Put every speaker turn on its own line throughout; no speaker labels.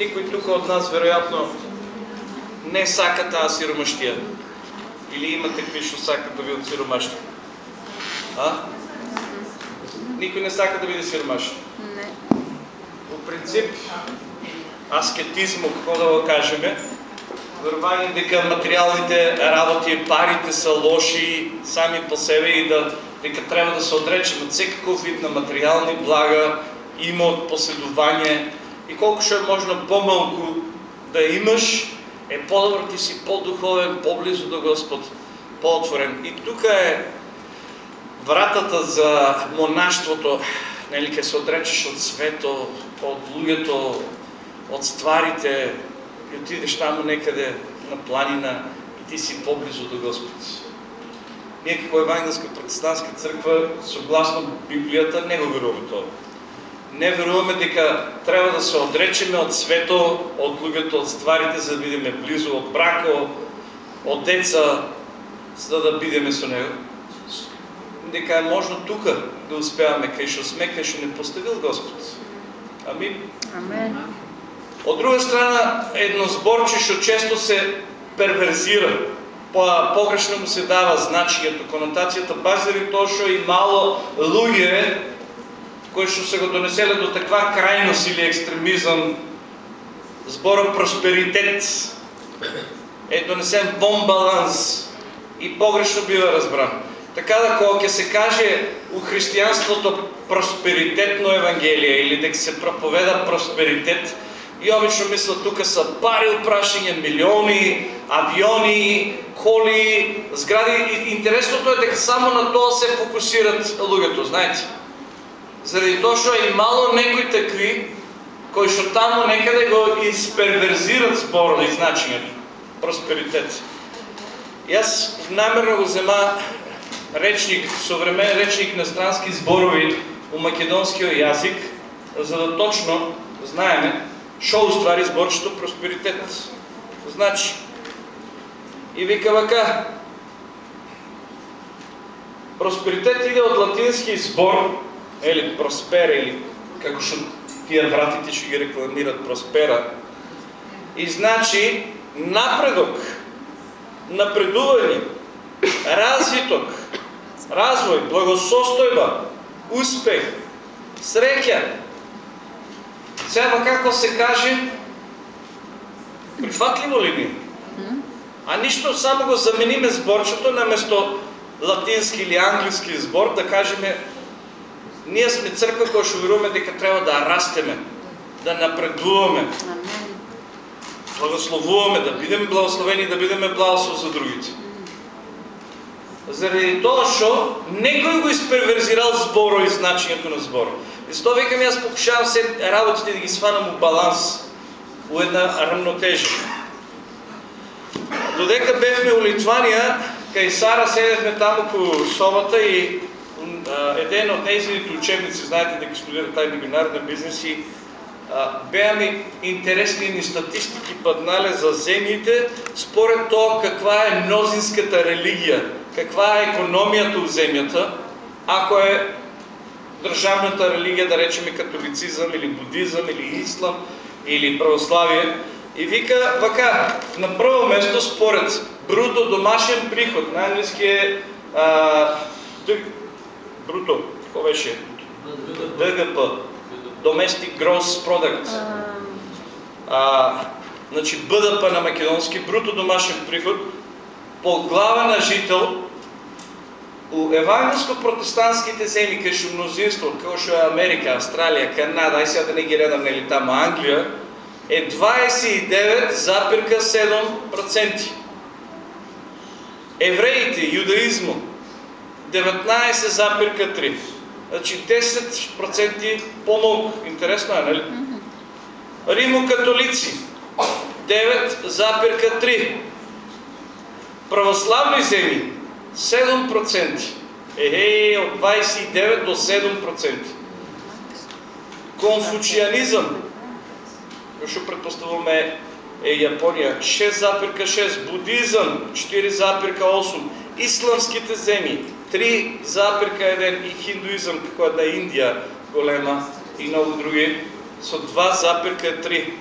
Никой тук от нас вероятно не сака тази сиромащия. Или имате какви що сакат да видят сиромащи? А? Никой не сака да види сиромащи.
Не.
По принцип, аскетизмо, какво да го кажем, верување дека материалните работи, парите са лоши сами по себе и да дека трябва да се отречем от всекакъв вид на материални блага, имот, последование и колко ще е можно по-малко да имаш, е по-добър ти си по-духовен, по-близо до Господ, по-отворен. И тук е вратата за монаштвото, нели, ке се отречеш от свето, от луѓето, от стварите и отидеш там некъде на планина и ти си по-близо до Господ. Ние како Евангелска протестантска църква, съгласно Библията, не го веруваме това. Не веруваме дека трябва да се отречеме от свето, от луѓето, от стварите, за да бидеме близо от брако, от деца, за да бидеме со него. Дека е можно тука да успяваме, кај што сме, кај што не поставил Господ. Амин.
Амен.
От друга страна, едно зборче, що често се перверзира, по погрешно му се дава значението, конотацията, баш заради то, що и мало луѓе, кои што се го донеселе до таква крайност или екстремизъм, збора просперитет е донесен вон баланс и погрешно бива разбран. Така да, кога се каже у християнството просперитетно евангелие или дека се проповеда просперитет, и обично мислят, тук са пари опрашения, милиони, авиони, коли, сгради. Интересното е дека само на това се фокусират луѓето, знаете. Заради тоа што е мало некои такви, кои што тамо некаде го изперверзират зборот и значењето. Просперитет. Аз намерно го взема речник, съвременен речник на странски зборови у македонския язик, за да точно знаеме Що устvari зборчето просперитет? Значи, и вика вака, просперитет иде от латински збор, или проспера, или како што тия вратите ще ги рекламират проспера, и значи напредок, напредување, развиток, развой, благосостојба, успех, среќа, сега како се каже, прихватливо ли ни? А нищо, само го замениме сборчето, наместо латински или английски сбор, да кажем, ние сме църква, която ще веруваме дека трябва да растеме, да напредуваме, благословуваме, да бидем благословени, да бидеме благослов за другите. Заради това, що некой го изперверзирал збора и значението на збора. И с това викам, аз покушавам се работите да ги сванам у баланс, у една равнотежа. Додека бехме у Литвания, кај Сара седехме там около собата и един от нейзините учебници, знаете дека студира taj мегунарни бизнеси, беа ми интересни ни статистики паднале за земите, според това каква е мнозинската религия, каква е економията в земята, ако е държавната религия, да речем католицизъм или будизъм или ислам или православие. И вика, вака, на първо место според бруто домашен приход, на английски а, бруто, какво беше? ДГП, Domestic Gross Product. А, значи БДП на македонски, бруто домашен приход, по глава на жител у евангелско-протестантските земи, кај што мнозинство, што е Америка, Австралија, Канада, ај сега да не ги редам нели тамо, Англија, е 29,7%. Евреите, юдаизмо, 19,3%. Значи 10% по-малко. Интересно е, нали? Римо-католици, 9,3%. Православни земи, 7%. Ехе, от 29 до 7%. Конфуцианизъм, ще предпоставяме е Япония, 6,6, будизъм, 4,8, исламските земи, 3,1 и хиндуизъм, какво е на Индия голема и много други, са 2,3.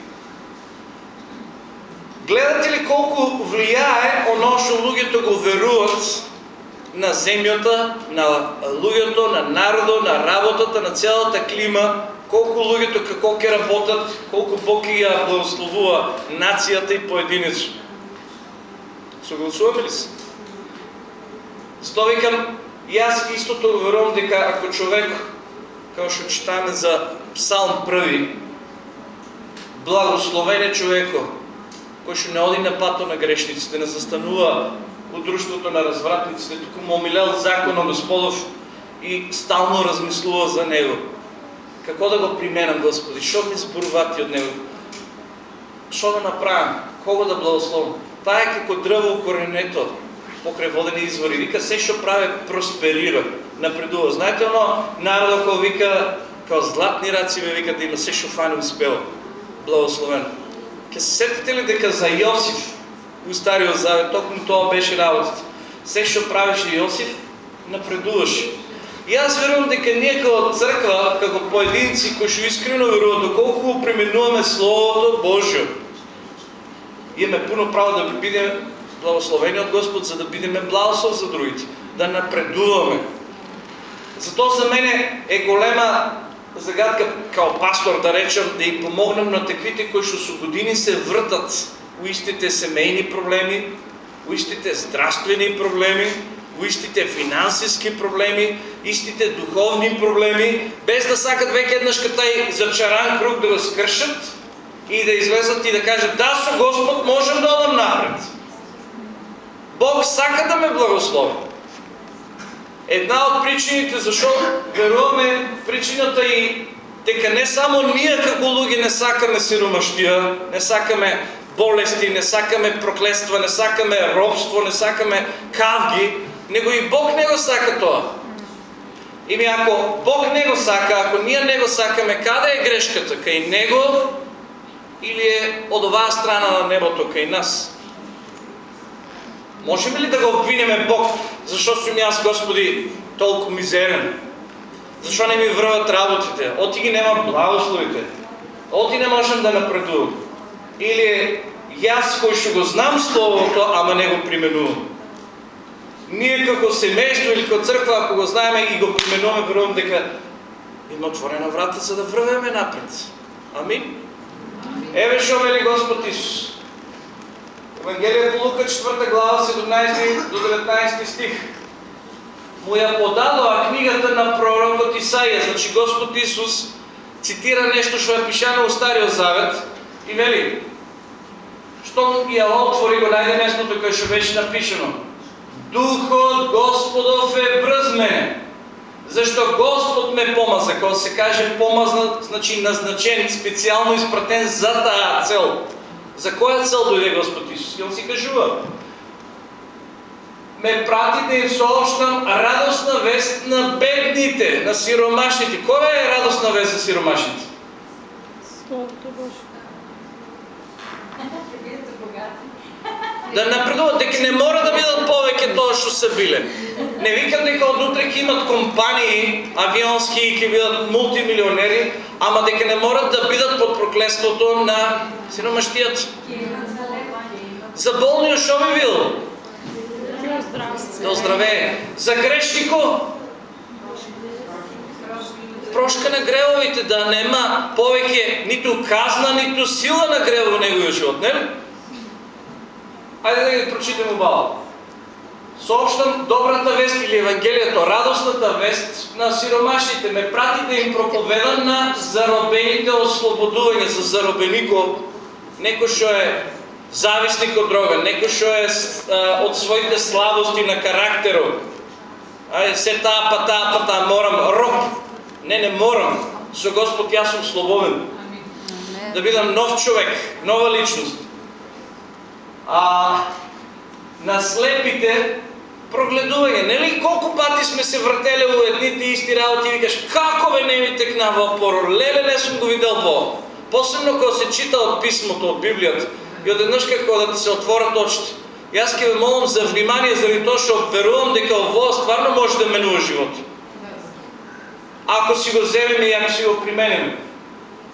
Гледате ли колко влияе оно што луѓето го веруват на земјата, на луѓето, на народот, на работата, на цялата клима, колку луѓето како ќе работат, колку Бог ја благословува нацијата и поединечно. Согласуваме ли се? Затоа викам, и аз истото верувам дека ако човек, како што читаме за Псалм први, благословен е човеко, кој што не оди на пато на грешниците, не застанува от дружеството на развратниците, тук му омилел закона Господов и стално размислува за него. Какво да го применам, Господи? Що ми зборувати от него? Що да направя? Кого да благословам? Та е како дрво коренето покрай водени извори. Вика, се що прави просперира, напредува. Знаете оно, народа кога вика, као златни раци ме вика да има се що фани успел. Благословен. Ке се сетите ли дека за Йосиф, у Стариот Завет, токму тоа беше работата. Се што правеше Јосиф, напредуваше. И аз верувам дека ние како црква, како поединци кои што искрено веруват, доколку пременуваме Словото Божјо, имаме пуно право да бидеме благословени от Господ, за да бидеме благослов за другите, да напредуваме. Затоа за мене е голема загадка као пастор да речем да им помогнем на таквите кои што со години се вртат у истите семейни проблеми, у истите здравствени проблеми, у истите финансиски проблеми, истите духовни проблеми, без да сакат веќе еднаш тај зачаран круг да го скршат и да излезат и да кажат да, со Господ можем да одам напред. Бог сака да ме благослови. Една от причините защо веруваме причината и дека не само ние како луѓе не сакаме сиромаштија, не сакаме болести, не сакаме проклества, не сакаме робство, не сакаме кавги, него и Бог не го сака тоа. Ими ако Бог не го сака, ако ние не го сакаме, каде е грешката? Кај Него или е од оваа страна на небото кај нас? Можем ли да го обвинеме Бог, защо сум аз, Господи, толкова мизерен? Защо не ми връват работите? Оти ги нема благословите. Оти не можем да напредувам. Или аз, кой ще го знам Словото, ама не го применувам. Ние како семейство или като църква, ако го знаеме и го применуваме, верувам дека има отворена врата, за да връвеме напред. Амин. Еве шо вели Господ Исус. Евангелие по Лука 4 глава 17 до 19 стих. Му я подадоа книгата на пророкот Исаия. Значи Господ Исус цитира нещо, що е пишано у Стария Завет и вели, щом я отвори го найде местото, кое ще беше напишено. Духот Господов е бръз мене. Защо Господ ме помаза? Когато се каже помазан, значи назначен, специално изпратен за тая цел. За коя цел дойде Господ Исус? И он си кажува. Ме прати да им съобщам радостна вест на бедните, на сиромашните. Коя е радостна вест за сиромашните?
Словото Божие.
Да напредуват, дека не мора да бидат повеќе тоа што се биле. Не викам дека од утре ќе имат компании авионски и ќе бидат мултимилионери, ама дека не морат да бидат под проклеството на сиромаштијата. За болниот што би бил? Да оздравее. За грешнико? Прошка на гревовите, да нема повеќе ниту казна, ниту сила на гревово неговиот живот, нели? Айде да ги прочитаме убаво. Съобщам добрата вест или Евангелието, радостната вест на сиромашните. Ме прати да им проповедам на заробените ослободување за заробенико. Некој што е зависник од дрога, некој што е а, од своите слабости на карактерот. Ајде, се таа па таа па таа морам, роб. Не, не морам. Со Господ јас сум слободен. Да бидам нов човек, нова личност а, на слепите прогледување. Нели колку пати сме се вртеле у едните исти работи и викаш како бе не ми текна во опоро, леле не сум го видел во. Посебно кога се чита од писмото, од Библијата и одеднаш како да ти се отворат очите. Аз ке ве молам за внимание заради тоа што верувам дека ово стварно може да менува живот. Ако си го земеме и ако си го применеме.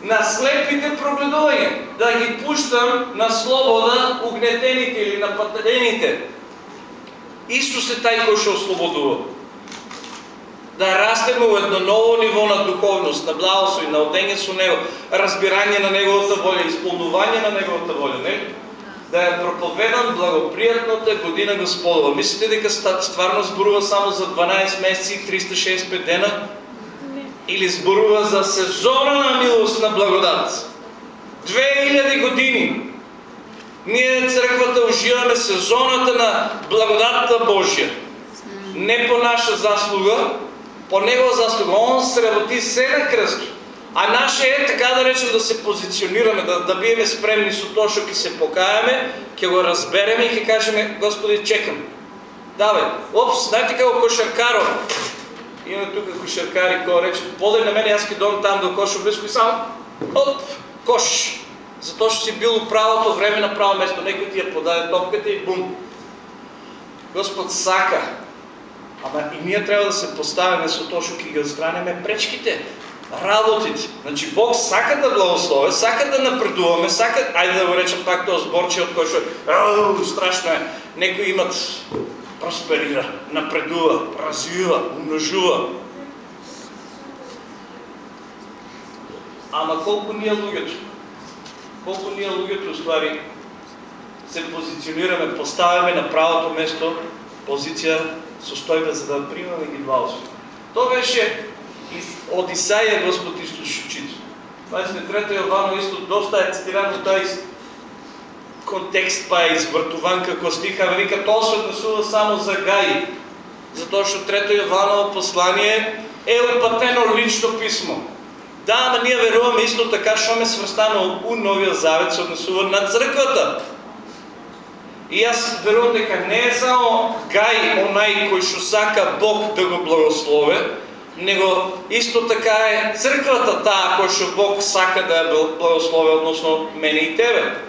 на слепите прогледување, да ги пуштам на слобода угнетените или нападените. Исус е тај кој што ослободува. Да растеме во едно ново ниво на духовност, на благослов и на одење со Него, разбирање на Неговата воля, исполнување на Неговата воля. Не? да е проповедан благоприятната година Господова. Мислите дека стварно зборува само за 12 месеци и 365 дена? Или зборува за сезона на милост на благодат? 2000 години ние църквата уживаме сезоната на благодатта Божия. Не по наша заслуга, по Негова заслуга. Он работи се на кръсто. А наше е така да речем да се позиционираме, да, да биеме спремни со тоа што ќе се покаяме, ќе го разбереме и ќе кажеме Господи чекам. Давай. Опс, знаете како кошаркаро. Има тука кошаркари кои рече, подай на мене, аз ќе дойдам там до коша близко и само оп, кош. Што си бил у правото време на право место. Некој ти ја подаде топката и бум. Господ сака. Ама и ние трябва да се поставяме со тоа што ќе ги пречките работите. Значи Бог сака да благослови, сака да напредуваме, сака, айде да го речем пак този сборче, от който е, страшно е. Некои имат просперира, напредува, развива, умножува. Ама колко ние луѓето, колко ние луѓето ствари се позиционираме, поставяме на правото место позиция состојба за да примаме ги благослови. То беше од Исаија Господ очите. Пазите, трета Јовано исто доста е цитирано тај контекст, па е извртуван како стих, а вика тоа се однесува само за Гај. Затоа што трето Јованово послание е упатено лично писмо. Да, ама ние веруваме исто така, што ме сврстано у Новиот Завет се однесува на црквата. И аз верувам дека не е само Гај онај кој што сака Бог да го благослови, него исто така е църквата таа која што Бог сака да ја благослови односно мене и тебе.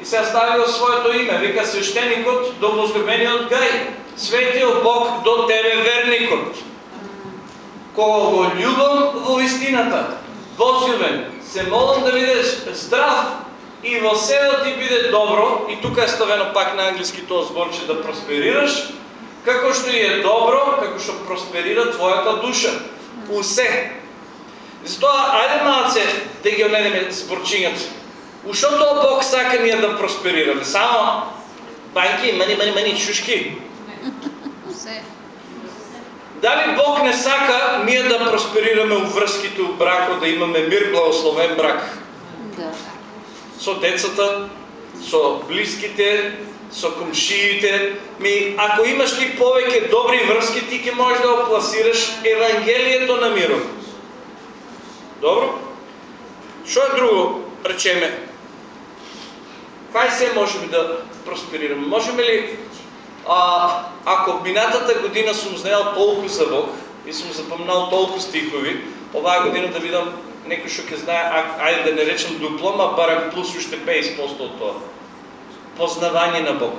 И се ставил своето име, вика свещеникот до возлюбениот Гај, светиот Бог до тебе верникот. Кого го љубам во истината, возлюбен, се молам да бидеш здрав и во село ти биде добро, и тука е ставено пак на английски тоа зборче да просперираш, како што е добро, како што просперира твојата душа. Усе. Затоа, ајде малце да ги онедеме зборчињата. Ушо тоа Бог сака ние да просперираме? Само банки, мани, мани, мани, чушки. Дали Бог не сака ние да просперираме у връзките, у брако, да имаме мир, благословен брак? Да. Со децата, со близките, со комшиите. Ми, ако имаш ти повеќе добри врски, ти ќе можеш да опласираш Евангелието на мирот. Добро? Што е друго, речеме? Кај се можеме да просперираме? Можеме ли, а, ако минатата година сум знаел толку за Бог и сум запомнал толку стихови, оваа година да видам некој што ќе знае, а, ајде да не речем диплома, барем плюс уште 50% од тоа познавање на Бог.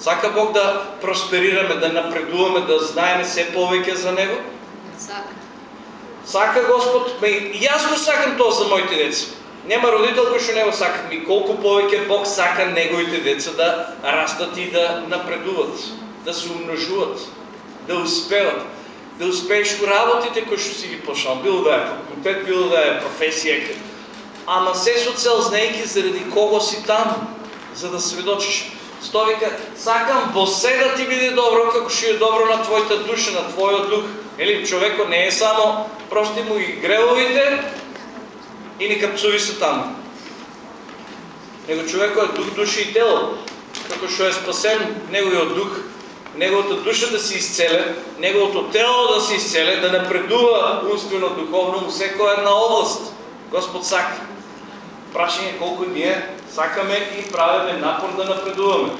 Сака Бог да просперираме, да напредуваме, да знаеме се повеќе за Него? Сака. Сака Господ, и аз го сакам тоа за моите деца. Нема родител кој што не го сака. Ми колку повеќе Бог сака неговите деца да растат и да напредуват, да се умножуват, да успеват. Да успееш во работите кои што си ги почнал. Било да е факултет, било да е професија, ама се со цел знаеки заради кого си там, за да сведочиш. Сто вика, сакам во се да ти биде добро, како што е добро на твојата душа, на твојот дух. Или човеко не е само прости му и гревовите и ни капцуви се таму. Него човеко е дух, душа и тело. Како што е спасен неговиот дух, неговата душа да се изцеле, неговото тело да се изцеле, да напредува умствено, духовно, во секоја една област. Господ сака. Прашање колко ние сакаме и правиме напор да напредуваме.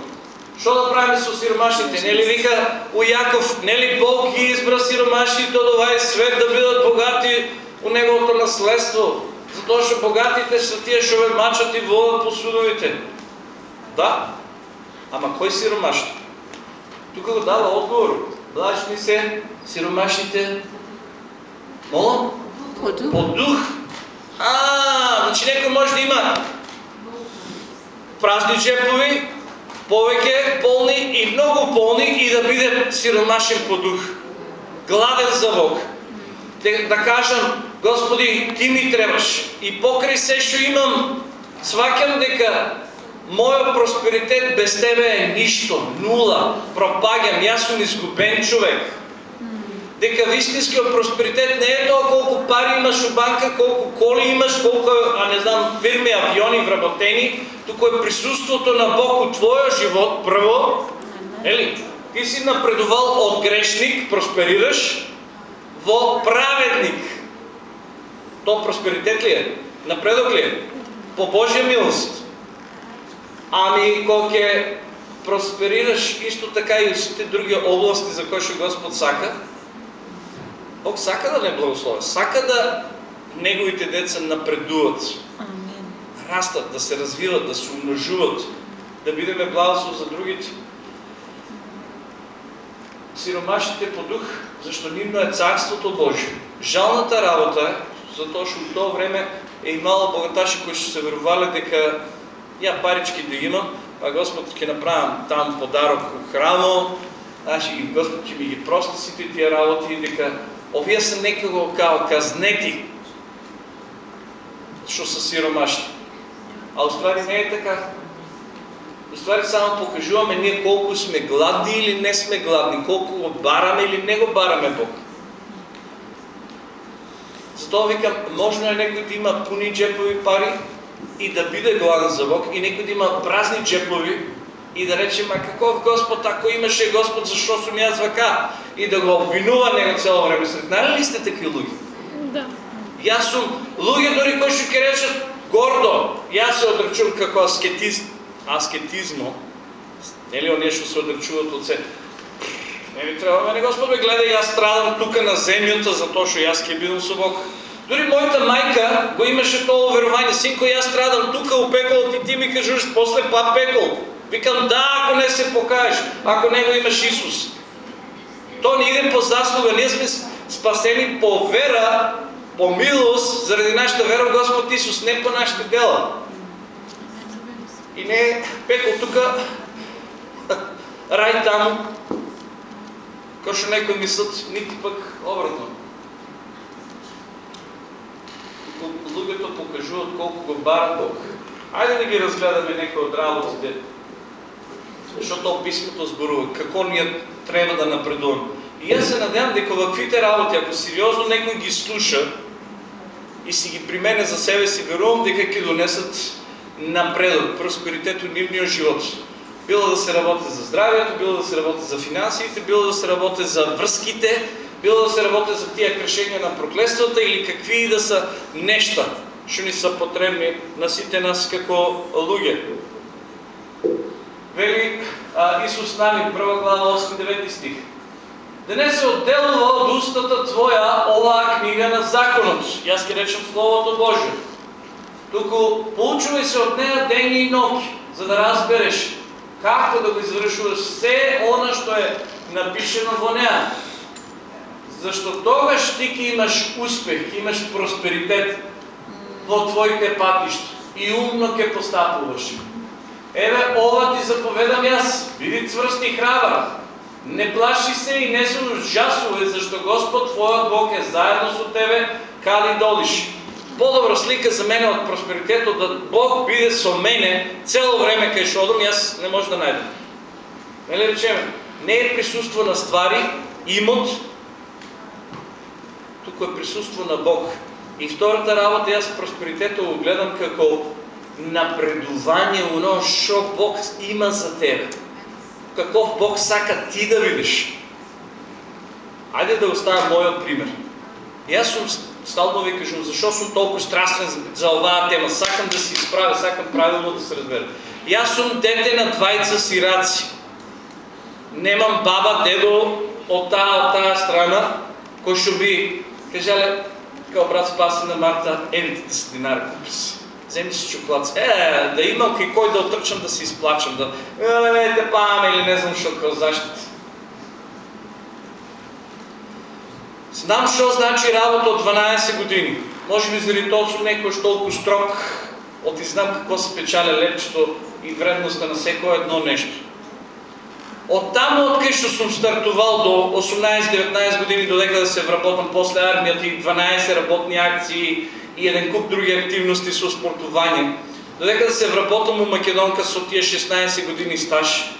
Што да правиме со сиромашните? Нели вика у Јаков, нели Бог ги избра сиромашните од овај свет да бидат богати у неговото наследство? Затоа што богатите се тие што ве мачат и водат по судовите. Да, ама кој сиромашни? Тука го дава одговор. Блажни се сиромашните. Молам?
По дух.
По дух. А, значи некој може да има празни джепови, повеќе полни и многу полни и да биде сиромашен по дух. Гладен за Бог. Да кажам, Господи, Ти ми требаш. И покрај се што имам, сваќам дека мојот просперитет без Тебе е ништо, нула, пропагам, јас сум изгубен човек дека вистинскиот просперитет не е тоа колку пари имаш у банка, колку коли имаш, колку, а не знам, фирми, авиони вработени, туку е присуството на Бог у твојот живот прво. Ели, ти си напредувал од грешник, просперираш, во праведник. То просперитет ли е? Напредок ли е? По Божја милост. Ами, кога ќе просперираш исто така и сите други области за кои Господ сака, Бог сака да не благослови, сака да неговите деца напредуват,
Амин.
растат, да се развиват, да се умножуват, да бидеме благослов за другите. Сиромашите по дух, зашто нивно е Царството Божие. Жалната работа е, затоа што у тоа време е имало богаташи кои што се верувале дека ја парички да имам, па Господ ќе направам там подарок у храмо, значи Господ ќе ми ги прости сите тие работи, дека овие се некако као казнети, што се сиромашни. А уствари не е така. Уствари само покажуваме ние колко сме гладни или не сме гладни, колко го бараме или не го бараме Бог. Затоа викам, можно е некој да има пуни джепови пари и да биде гладен за Бог, и некој да има празни джепови и да рече, ма каков Господ, ако имаше Господ, защо сум јас вака? И да го обвинува него цело време. Сретнали ли сте такви луѓе?
Да.
Јас сум луѓе дори кои ќе речат гордо, јас се одрачувам како аскетист, аскетизмо, нели оние што се одрачуваат од се. Не ми треба мене Господ ме гледа, јас страдам тука на земјата затоа што јас ќе бидам со Бог. Дори мојата мајка го имаше тоа верување, синко јас страдам тука у пеколот и ти ми кажуваш после па пекол. Викам да, ако не се покажеш, ако не го имаш Исус. То не иде по заслуга, ние сме спасени по вера, по милост, заради нашата вера в Господ Исус, не по нашите дела. И не пекол тука, рай таму, што некои мислат, нити пък обратно. Луѓето покажуваат колку го бара Бог. Ајде да ги разгледаме некои од работите, защото писмото зборува како ние треба да напредуваме. И јас се надевам дека ваквите работи, ако сериозно некој ги слуша и си ги примене за себе си, верувам дека ќе донесат напредок, просперитет у нивниот живот. Било да се работи за здравието, било да се работи за финансите, било да се работи за врските, било да се работи за тия кршења на проклествата или какви да са нешта, што ни са потребни на сите нас како луѓе. Вели а, Исус Навин, прва глава, 8-9 стих. Да не се отделува од устата твоја оваа книга на законот. Јас ќе речем Словото Божие. Туку поучувај се од неа ден и ноќ, за да разбереш како да го извршуваш се она што е напишено во неа. Зашто тогаш ти ќе имаш успех, ќе имаш просперитет во твоите патишта и умно ќе постапуваш. Еве, ова ти заповедам јас, биди цврст и храбар. Не плаши се и не се ужасувай, зашто Господ твојот Бог е заедно со тебе, каде додиш. Подобра слика за мене од просперитетот да Бог биде со мене цело време кај што одам, јас не може да најдам. Нели речеме, не е присуство на ствари, имот, туку е присуство на Бог. И втората работа, јас просперитетот го гледам како напредување у оно што Бог има за тебе. Каков Бог сака ти да видиш. Ајде да оставам мојот пример. Јас сум стално ви кажам, защо сум толкова страстен за, оваа тема. Сакам да се изправя, сакам правилно да се разбера. Јас сум дете на двајца сираци. Немам баба, дедо од таа, од таа страна, кој што би кажале, као брат Спаси на Марта, евите ти си динар купи си. Земи си чоколад. Е, да имам кај кој да отрчам да се изплачам, да е, те паме или не знам што као заштити. Знам що значи работа от 12 години. Може би заради точно некој толкова строг, от и знам какво се печаля лепчето и вредността на всеко едно нещо. От там, откъде ще съм стартувал до 18-19 години, додека да се вработам после армията и 12 работни акции и един куп други активности с спортование. Додека да се вработам у Македонка с тия 16 години стаж.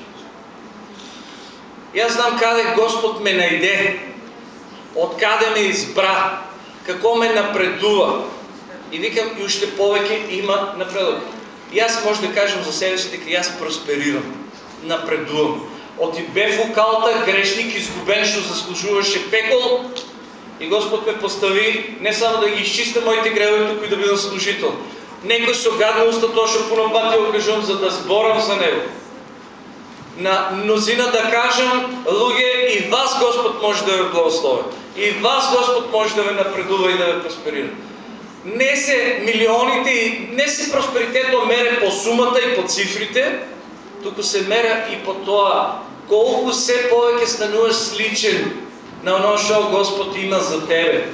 И аз знам къде Господ ме найде, откъде ме избра, какво ме напредува. И викам, и още повече има напредък. И аз може да кажем за себе си, дека аз просперирам, напредувам. От и бе в грешник, изгубен, що заслужуваше пекол, и Господ ме постави не само да ги изчиста моите грехове тук и да бъда служител. Некој со гадна уста точно понапати го кажам, за да сборам за него. На мнозина да кажам, луѓе, и вас Господ може да ви благослови. И вас Господ може да ви напредува и да ви просперира. Не се милионите, не се просперитето мере по сумата и по цифрите, тук се меря и по това колко се повече стануваш сличен на оно, що Господ има за тебе.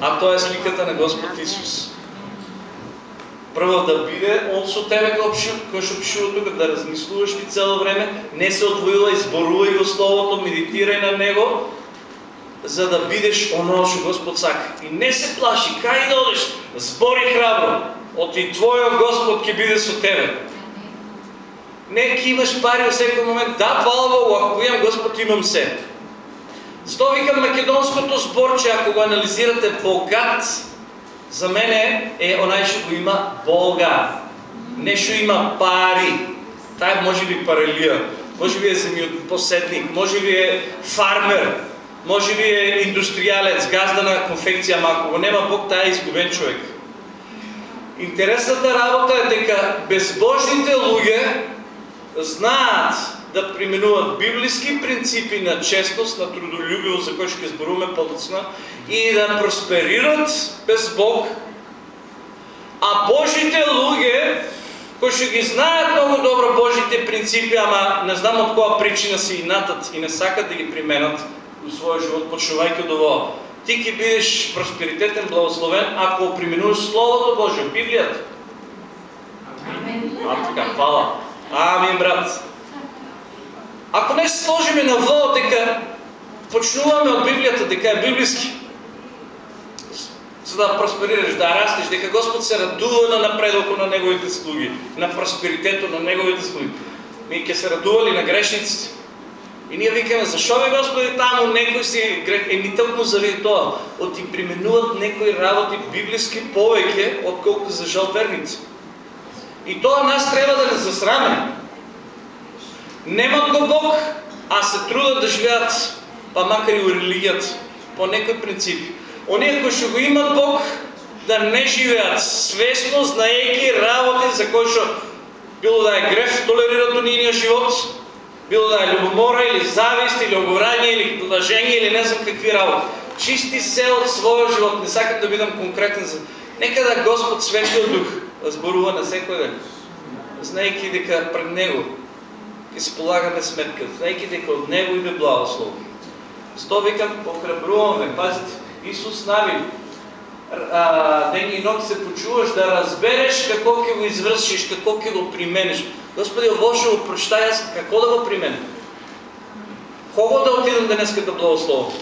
А то е сликата на Господ Исус. Прво да биде Он со тебе, кој што пишува тук, да размислуваш ти цело време, не се отвоила, изборувай го Словото, медитирай на Него, за да бидеш оно, што Господ сака. И не се плаши, кај да одеш, збори храбро, от и Твоя Господ ќе биде со тебе. Не, имаш пари във всеки момент. Да, хвала Богу, ако имам Господ, имам се. Зато викам македонското сборче, ако го анализирате, богат за мен е онай, ще го има Бога. Не ще има пари. Тай може би паралия, може би е земјопоседник, може би е фармер, може би е индустриалец, газдана конфекция, ама ако го нема Бог, тая е изгубен човек. Интересната работа е дека безбожните луѓе знаат да применуват библейски принципи на честност, на трудолюбивост, за които ще зборуваме по-доцна, и да просперират без Бог. А Божите луѓе, кои ще ги знаят много добро Божите принципи, ама не знам от коя причина си инатат и не сакат да ги применят в своя живот, почувайки до това. Ти ки бидеш просперитетен, благословен, ако применуваш Словото Божие, Библията. А, така, хвала. Амин, брат. Ако не се сложиме на во, дека почнуваме от Библията, дека е библейски, за да просперираш, да растеш, дека Господ се радува на напредоко на Неговите слуги, на просперитето на Неговите слуги. Ми ке се радували на грешниците. И ние викаме, защо бе Господи там некои си грех? Еми тъкмо заради това. От ти применуват некои работи библейски повеќе, отколкото за жал верници. И това нас трябва да не засраме. Немат го Бог, а се трудат да живеят, па макар и у религията, по некои принципи. Оние, кои ще го имат Бог, да не живеят свестно, знаейки работи, за кои што било да е греф, толерират уния живот, било да е любомора или завист, или огорание, или лъжение, или не знам какви работи. Чисти се от своя живот, не сакам да бидам конкретен за... Нека да Господ Светлиот Дух зборува на секој ден, знаеки дека пред Него ќе си полагаме сметка, знаеки дека од Него иде благослов. Сто викам, охрабруваме, пазите, Исус нави, ден и ног се почуваш да разбереш какво ќе го извършиш, какво ќе го применеш. Господи, ово ще аз какво да го применя? Кого да отидам днеска да благословам?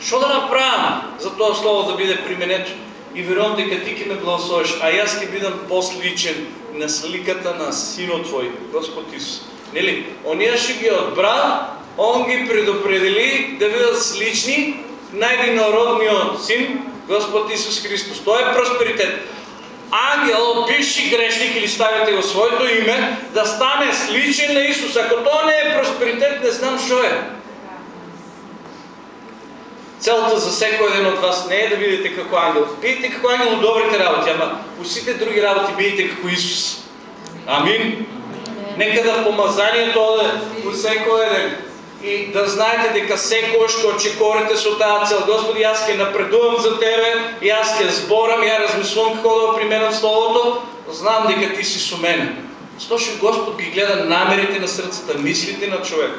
Що да направям за това слово да биде применето? И верувам дека ти ќе ме благословиш, а јас ќе бидам посличен на сликата на Синот Твој, Господ Исус. Нели? Оние ще ги отбра, Он ги предопредели да бидат слични најдинородниот Син, Господ Исус Христос. Тоа е просперитет. Ангел, бивши грешник или ставите го своето име, да стане сличен на Исус. Ако тоа не е просперитет, не знам що е. Целта за всеки един от вас не е да видите како ангел. Бидете како ангел от добрите работи, ама усите други работи бидете како Исус. Амин. Нека да помазанието оде по всеки един и да знаете дека секој што очекорите со таа цел. Господи, аз ќе напредувам за Тебе аз ќе зборам, ја размислувам како да применам Словото, знам дека Ти си со мене. Зато што Господ ги гледа намерите на срцата, мислите на човек.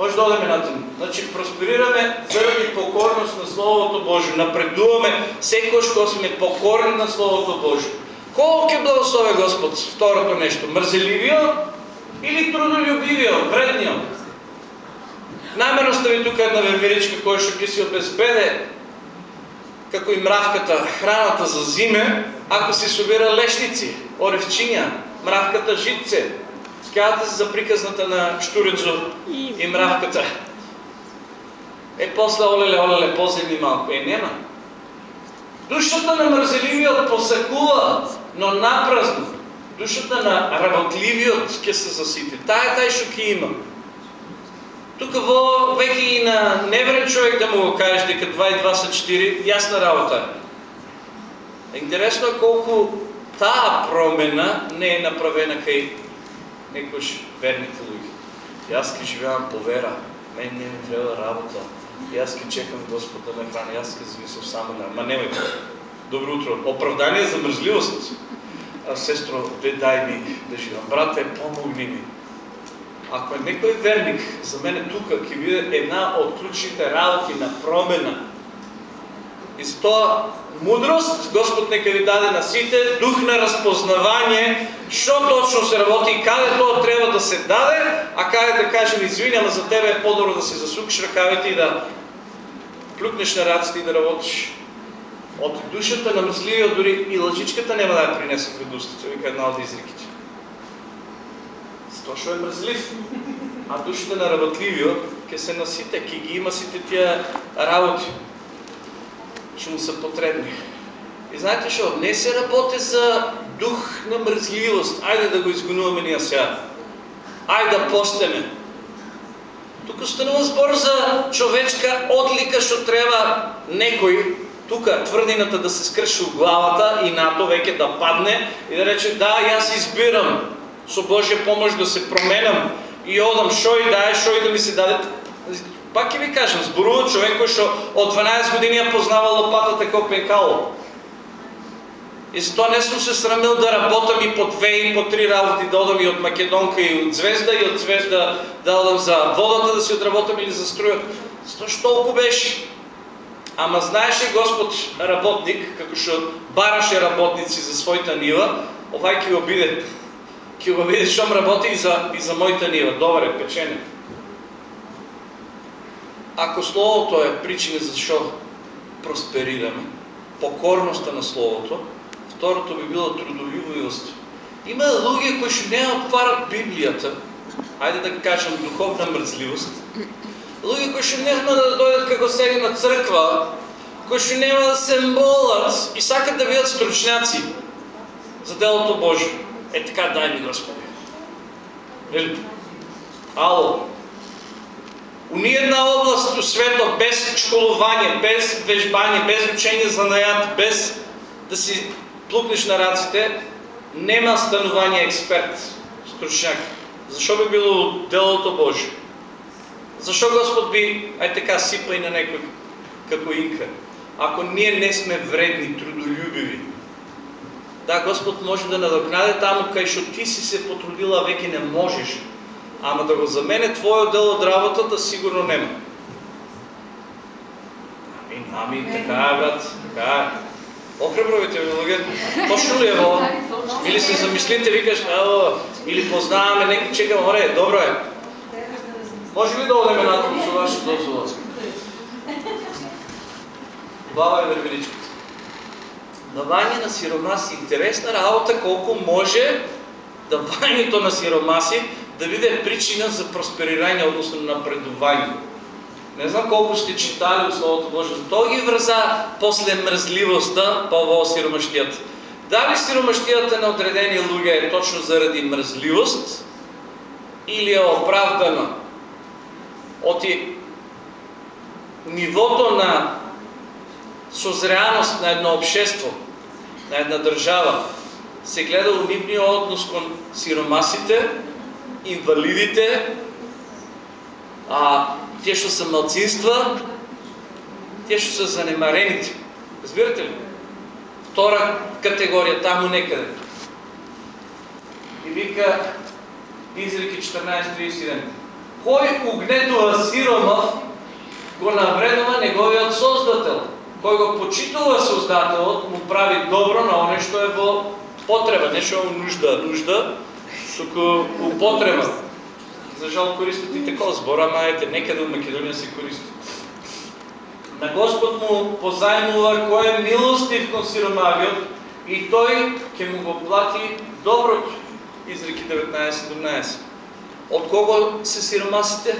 Може да одеме натаму. Значи просперираме заради покорност на Словото Божие. Напредуваме секојаш кога сме покорни на Словото Божие. Колко е благослове Господ? Второто нещо. Мързеливио или трудолюбивио, вреднио? Намерно стави тук една вервиричка, која ще ти си обезбеде како и мравката, храната за зиме, ако си собира лешници, оревчиња, мравката житце. Скавате се за приказната на Штурецо и мравката. Е, после олеле, олеле, поземи малко. Е, нема. Душата на мързеливиот посакува, но напразно. Душата на работливиот ќе се засити. Тая тај шо ки има. Тук во веќе и на неверен човек да му го кажеш дека 2 и 2 са 4, ясна работа е. Интересно е колко таа промена не е направена кај некојаш верните луѓе. И аз ке живеам по вера, мен не ми треба работа. И аз ке чекам Господ да ме храни, аз ке зависам само на... Ма немай Добро утро. Оправдание за мръзливост. А, сестро, бе дай ми да живам. Брате, помогни ми. Ако е некој верник, за мене тука ќе биде една од ключните работи на промена. И затоа мудрост Господ нека ви даде на сите, дух на разпознавање, што точно се работи и каде тоа треба да се даде, а каде да кажем извиням за тебе е по-добро да се засукаш ръкавите и да плюкнеш на раците и да работиш. От душата на мъсливия дори и лъжичката няма да я принесе пред устата, вика една от изриките. Точно е мръзлив. А душата на работливия ке се насите, ке ги има сите тия работи. Ще му са потребни. И знаете що? Не се работи за дух на мръзливост. Айде да го изгонуваме ние сега. Айде да постеме. Тук станува збор за човечка отлика, що трябва некой тук твърдината да се скръши от главата и нато веќе да падне и да рече да, аз избирам со Божия помощ да се променам и одам шо и да е, шо и да ми се даде. Пак ќе ви кажам, зборува човек кој што од 12 години ја познава лопатата како пекало. И затоа не сум се срамил да работам и по две и по три работи, да одам и од Македонка и од Звезда и од Звезда да одам за водата да си одработам или за струјата. Затоа што толку беше. Ама знаеше Господ работник, како што бараше работници за својата нива, овај ќе го биде. Ќе го биде шом работи и за, и за мојата нива. Добре, печене. Ако Словото е причина за што просперираме, покорността на Словото, второто би било трудолюбивост. Има луѓе кои што не отварат Библијата, ајде да кажем духовна мрзливост, луѓе кои што нема да дојдат како сега на црква, кои што нема да се молат и сакат да бидат стручњаци за делото Божие. Е така, дай ми Господи. Нели? Ало. У ни една област у свето без школување, без вежбање, без учење за најат, без да си плукнеш на раците, нема станување експерт, стручњак. Зашо би било делото Божие? Защо Господ би, ай така, сипа и на некој како инка? Ако ние не сме вредни, трудолюбиви, да, Господ може да надокнаде таму кај што ти си се потрудила, веќе не можеш, ама да го замене твојот дел од работата, сигурно нема. Амин, амин, така е, брат, така е. Охребровите ви луѓе, точно ли е во? Или се замислите, викаш, ево, или познаваме некој, чекам, оре, добро е. Може ли да одеме натаму со ваша дозвола? Баба е вервеличката. Давање на сиромаси. Интересна работа колко може давањето на сиромаси да биде причина за просперирање, односно напредување. Не знам колко сте читали от Словото Божие, то ги връза после мръзливостта по во сиромаштијата. Дали сиромаштијата на одредени луѓе е точно заради мръзливост или е оправдана оти нивото на созряност на едно общество, на една държава, се гледа у однос кон сиромасите, инвалидите, а тие што са малцинства, тие што са занемарените. Разбирате ли? Втора категория, таму некъде. И вика Изреки 14.37. Кој угнетува сиромав, го навредува неговиот создател. Кој го почитува создателот, му прави добро на оне што е во потреба, не што нужда, нужда, туку употреба. За жал користат и такова збора, ама ете, некаде во Македонија се користи. На Господ му позајмува кој е милостив кон сиромавиот и тој ќе му го плати доброто. Изреки 19-17. От кого се сиромасите?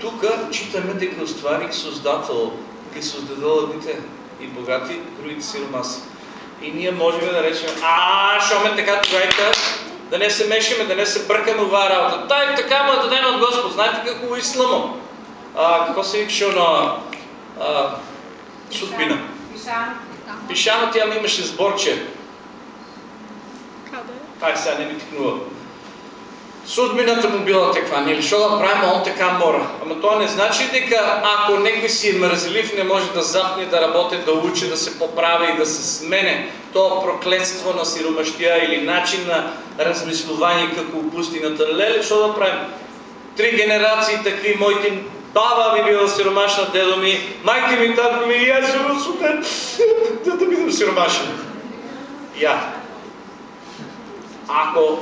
Тук читаме дека остварих Создател ги создадел едните и богати, другите сиромаси. И ние можем да речем, а, шо ме така тогава да не се мешаме, да не се бъркаме в работа. Тай така му е дадено от Господ. Знаете какво е исламо? А, какво се викаше на а, судбина?
Пишан.
Пишана тя ми имаше сборче.
Каде?
Ай, сега не ми тикнува. Судбината му била таква, нели шо да правим, он така мора. Ама тоа не значи дека ако некој си е мрзелив, не може да запне, да работи, да учи, да се поправи и да се смене. Тоа проклетство на сиромаштија или начин на размислување како у пустината. Леле, шо да правим? Три генерации такви моите баба ми била сиромашна, дедо ми, майка ми, татко ми, и аз съм супер, да да бидам сиромашен. Я. Ако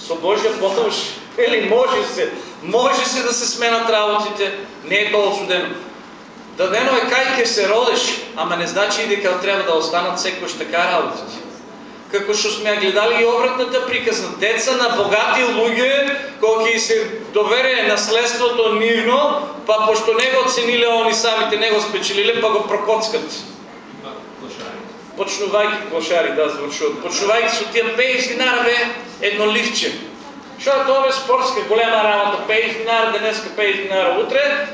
со Божја помош, или може се, може се да се сменат работите, не е тоа осудено. Дадено е кај ќе се родиш, ама не значи и дека треба да останат секојаш така работите. Како што сме гледали и обратната приказна, деца на богати луѓе, кои се довере наследството нивно, па пошто не го они самите, не го спечелиле, па го прокоцкат. Почнувајќи клошари, да, завршуват. Почнувајќи со тия 50 динара, бе, едно ливче. Шо е тоа бе спортска голема работа, 50 динара, денеска 50 динара, утре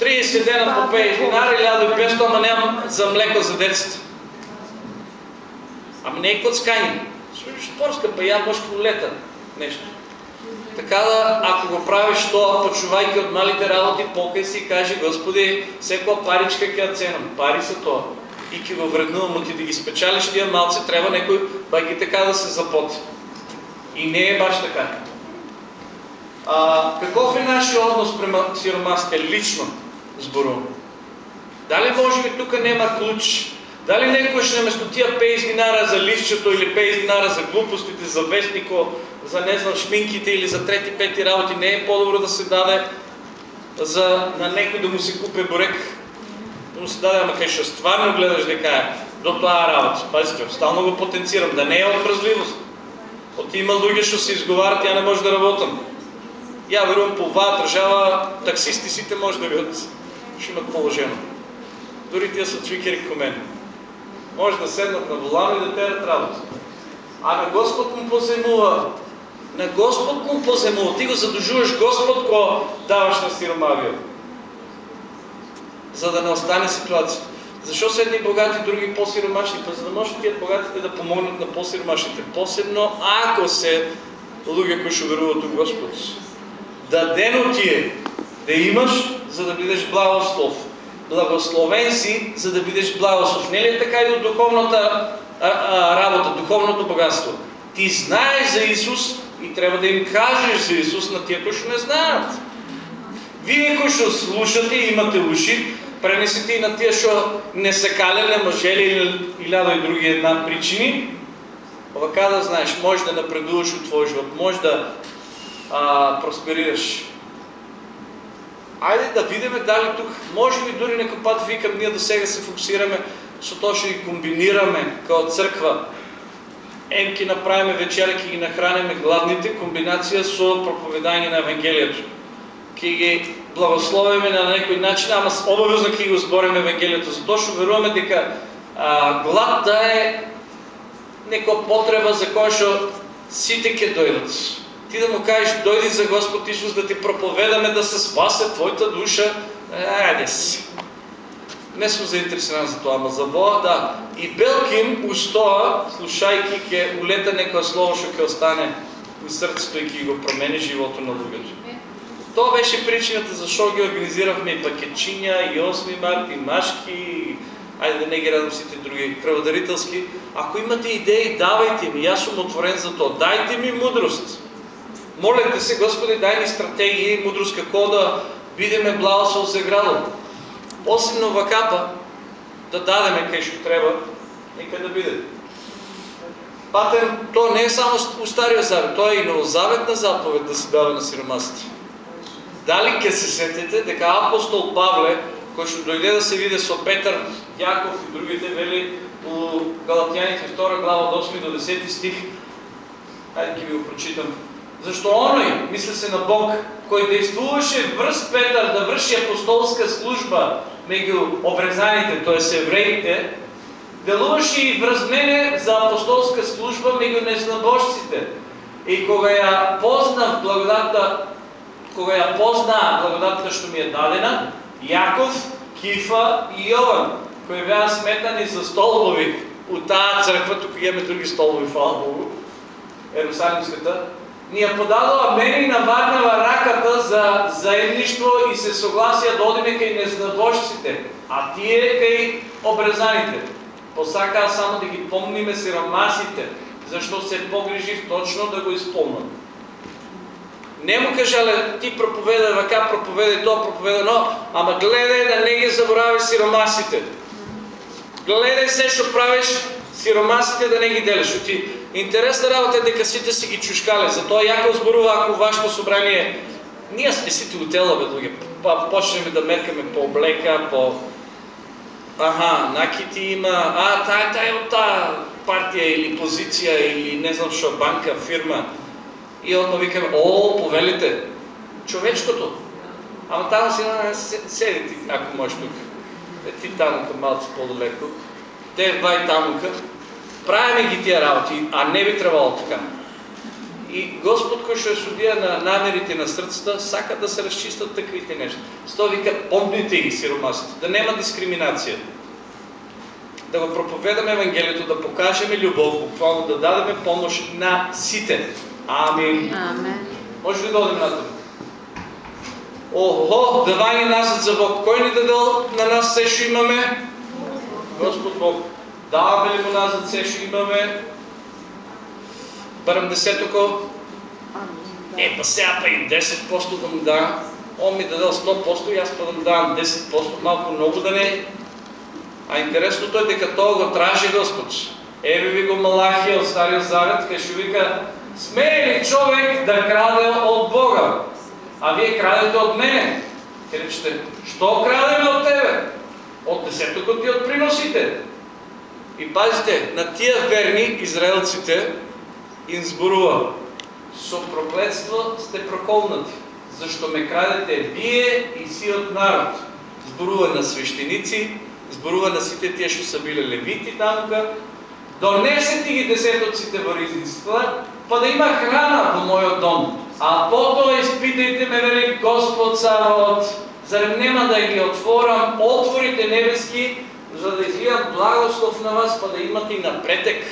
30 дена по 50 динара, 1500, ама нямам за млеко за децата. Ама не е коцкање. Спортска, па ја може лета нещо. Така да, ако го правиш тоа, почувајќи од малите работи, покај си и кажи, Господи, секоја паричка ја ценам. Пари са тоа. И ќе го вреднувам, ти да ги спечалиш тия малце, треба некој бајки така да се запоти. И не е баш така. А, каков е нашия однос према сиромасите лично зборувам? Дали може би тук нема ключ? Дали некој ще наместо тия 50 динара за листчето или 50 динара за глупостите, за вестнико, за не знам шминките или за трети, пети работи, не е по-добро да се даде за, на некој да му се купе бурек? Да му се даде, ама ще стварно гледаш дека е до тоа работа. Пазите, стално го потенцирам, да не е от мръзливост. От има луѓе што се изговарат, ја не може да работам. Ја верувам по оваа држава, таксисти сите може да бидат, ще имат положено. Дори тия са цвикери ко мене. Може да седнат на волана и да терат работа. А на Господ му поземува. На Господ му поземува. Ти го задужуваш Господ, ко даваш на сиромавия. За да не остане ситуация. Защо са едни богати, други по-сиромашни? Па за да може тия богатите да помогнат на по-сиромашните. Посебно ако се луѓе кои ще веруват у Господ. Дадено ти е да имаш, за да бидеш благослов. Благословен си, за да бидеш благослов. Не ли е така и от духовната а, а, работа, духовното богатство? Ти знаеш за Исус и трябва да им кажеш за Исус на тия, които не знаят. Вие, кои ще слушате и имате уши, пренесете и на тия, що не са каляли, мъжели или иляда и други една причини, Овака да знаеш, може да напредуваш от твоя живот, може да а, просперираш. Айде да видиме дали тук, може би дори некој пат викам, ние до сега се фокусираме, со тоа што ги комбинираме као црква. Ем ки направиме вечера, ки ги нахраниме гладните, комбинација со проповедање на Евангелието. Ки ги благословиме на некој начин, ама обавезно ки го збориме Евангелието, затоа што веруваме дека а, гладта е некоја потреба за која што сите ќе дојдат ти да му кажеш, дойди за Господ Исус да ти проповедаме да се спасе твоята душа, айде си. Не сме заинтересирани за това, ама за Бога, да. И Белким устоа, слушайки, ке улета некоя слово, што ќе остане в сърцето и ке го промени живото на луѓето. Това беше причината защо ги организирахме и пакетчиня, и 8 март, и машки, айде да не ги радам сите други кръводарителски. Ако имате идеи, давайте ми, аз съм отворен за то. Дайте ми мудрост. Молете се, Господи, дай ни стратегии и мудрост какво да бидеме благослов за градо. Посебно вакапа да дадеме што треба, нека да биде. Патен, то не е само у Стария Завет, то е и новозаветна заповед да се дава на сиромасите. Дали ке се сетите дека апостол Павле, кој што дојде да се виде со Петър, Јаков и другите вели у Галатјаните 2 глава от 8 до 10 стих, Хайде ќе ви го прочитам. Защо оној, мисля се на Бог, кој действуваше врз Петър да врши апостолска служба меѓу обрезаните, т.е. евреите, делуваше и врз мене за апостолска служба меѓу незнабожците. И кога ја познав благодатта, кога ја позна благодатта што ми е дадена, Јаков, Кифа и Јован, кои беа сметани за столбови у таа црква, тук имаме други столбови, фала Богу, Ерусалимската, ни ја подадува мене и на Варнава раката за заедништво и се согласија да одиме кај незнабожците, а тие кај обрезаните. Посакаа само да ги помниме сиромасите, зашто се погрижив точно да го исполнат. Не му кажале, ти проповеда вака, проповеда то, проповеда но, ама гледай да не ги заборави сиромасите. Гледай се, што правиш, сиромасите да не ги делиш. Оти интересна работа е дека сите си ги чушкале. Затоа Јаков зборува ако вашето собрание ние сме сите луѓе. Па почнеме да меркаме по облека, по Аха, накити има, а, тая, тая от тая партия или позиция или не знам що, банка, фирма. И отма викаме, о, повелите, човечкото. Ама там си седи ти, ако можеш тук. Е, ти там малко по-далеко. Те вай тамука. Правиме ги тия работи, а не би трябвало така. И Господ, кој што е судија на намерите на срцата, сака да се разчистат таквите нешта. Сто вика, помните ги сиромасите, да нема дискриминација. Да го проповедаме Евангелието, да покажеме љубов, буквално да дадеме помош на сите. Амин.
Амен.
Може ли да одим натам? Охо, давање назад за Бог. Кој ни дадал на нас се што имаме? Господ Бог. Даваме ли му назад се што имаме? Барам десетоко. Е, па сега па и 10% да му дам. Он ми дадал 100% и аз па да му давам 10%, малко много да не. А интересното е дека тоа го тражи Господ. Еве ви го Малахија од Стариот Завет, кај што вика Смее ли човек да краде от Бога? А вие крадете от мене. Речете, що крадеме от тебе? От десетокот и от приносите. И пазите, на тия верни израелците им зборува. Со проклетство сте проколнати, защо ме крадете вие и сиот народ. Зборува на свещеници, зборува на сите тие што са биле левити тамка, Донесете ги десетоците во ризницата, па да има храна во мојот дом. А потоа испитајте ме, вели Господ Царот, зарем нема да ги отворам отворите небески, за да изливам благослов на вас, па да имате и напретек.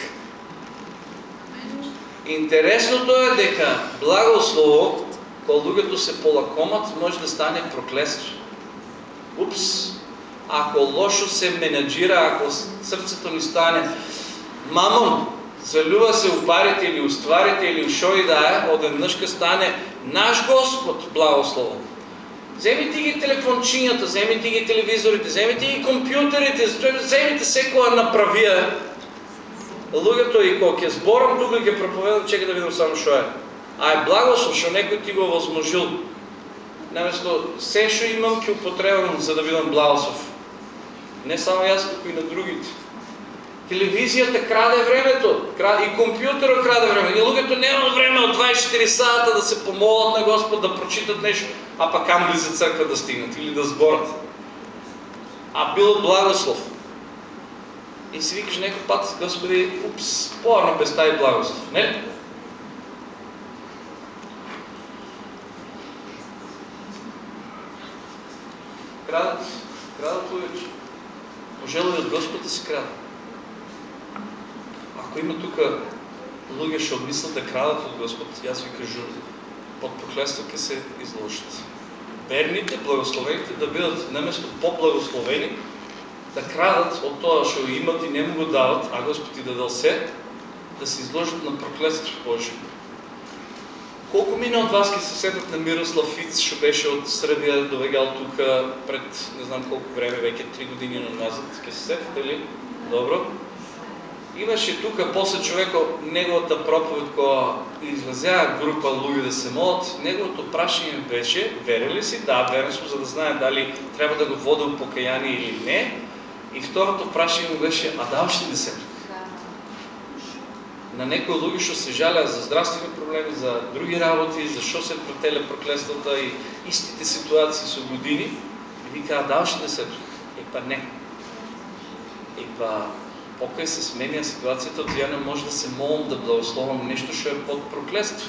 Интересното е дека благослово, кога луѓето се полакомат, може да стане проклество. Упс! Ако лошо се менеджира, ако срцето ни стане мамон, залюва се у парите или у стварите или шо и да е, одеднъж ка стане наш Господ благословен. Земите ги телефончињата, земите ги телевизорите, земите ги компјутерите, земите секоја направија. Луѓето и кога ќе зборам тука ќе проповедам, чека да видам само што е. А е благослов што некој ти го возможил. Наместо се што имам ќе употребам за да бидам благослов. Не само јас, туку и на другите. Телевизията краде времето, и компютъра краде време. И луѓето нямат време от 24 сата да се помолят на Господ, да прочитат нещо, а пък ам за църква да стигнат или да сборят. А бил благослов. И си викаш некој път, Господи, упс, по-рано без тази благослов. Не? Крадат, крадат луѓето. Пожелали от Господ да се крадат. Ако има тук луѓе што одмислят да крадат от Господ, аз ви кажу, под проклетство ќе се изложат. Верните, благословените да бидат наместо по-благословени, да крадат от тоа што имат и не му го дават, а Господ ти дадал се, да се изложат на проклетство Божие. Колко мина от вас ке се сетат на Мирослав Фиц, що беше от Сръбия довегал тук пред не знам колко време, веќе 3 години назад. Ке се сетате ли? Добро. Имаше тук после човека неговата проповед која изразява група луѓе да се молат, неговото прашање беше, верили си? Да, верен сум, за да знае дали трябва да го вода в покаяние или не. И второто му беше, а даваш ли десето? на некои луѓе што се жалеа за здравствени проблеми, за други работи, зашо се протеле проклествата и истите ситуации со години, и викаа, даваш ли десето? Е, па не. И па, покај се сменя ситуацијата, ја не може да се молам да благословам нешто што е под проклество.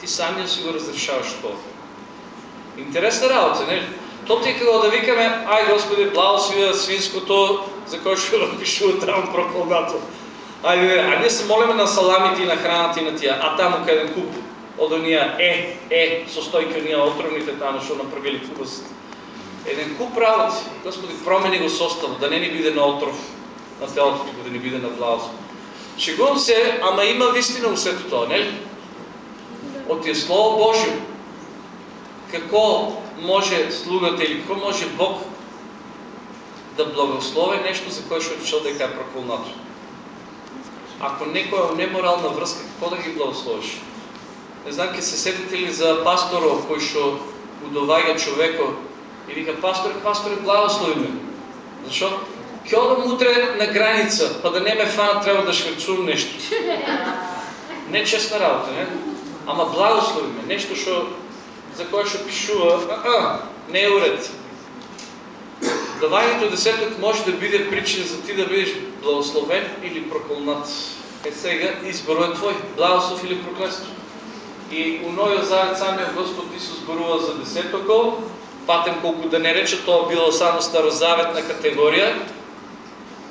Ти самиот си го разрешаваш тоа. Интересна работа, не? То ти е како да викаме, ај Господи, благослови свинското, за кое што напишува там проклонато. Ајде, а ние се молиме на саламите и на храната и на тия, а таму кај еден куп од онија е, е, со стојки онија отровните таму што направили кубост. Еден куп работи, Господи, промени го составот, да не ни биде на отров на телото, туку да ни биде на благослов. Шегувам се, ама има вистина у сето тоа, нели? Од тие Слово Божјо, како може слугата или како може Бог да благослови нешто за кое што речел дека е проколнато. Ако некој е неморална врска, како да ги благословиш? Не знам, ке се сетите ли за пасторов кој што удоваѓа човеко и вика, пасторе, пасторе, благослови ме. Зашо? Ке одам утре на граница, па да не ме фанат, треба да шверцувам нешто. Не честна работа, не? Ама благослови ме, нешто што за кое што пишува, а, а, не е уред. Давањето десеток може да биде причина за ти да бидеш благословен или проколнат. Е сега изборот е твој, благослов или проклество. И у Новиот Завет самиот Господ Исус зборува за десетокол, патем колку да не рече тоа било само старозаветна категорија.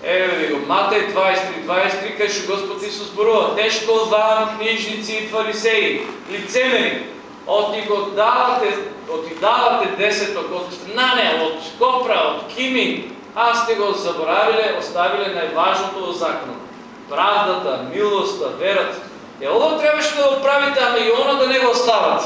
Еве ви го, Матеј 23, 23, кај што Господ Исус зборува, тешко вам книжници и фарисеи, лицемери, од ни го давате, од ни давате десеток од знание, од копра, од кими, а сте го заборавиле, оставиле најважното во законот. Правдата, милоста, верата. Е, ова требаше да го правите, ама и оно да не го оставате.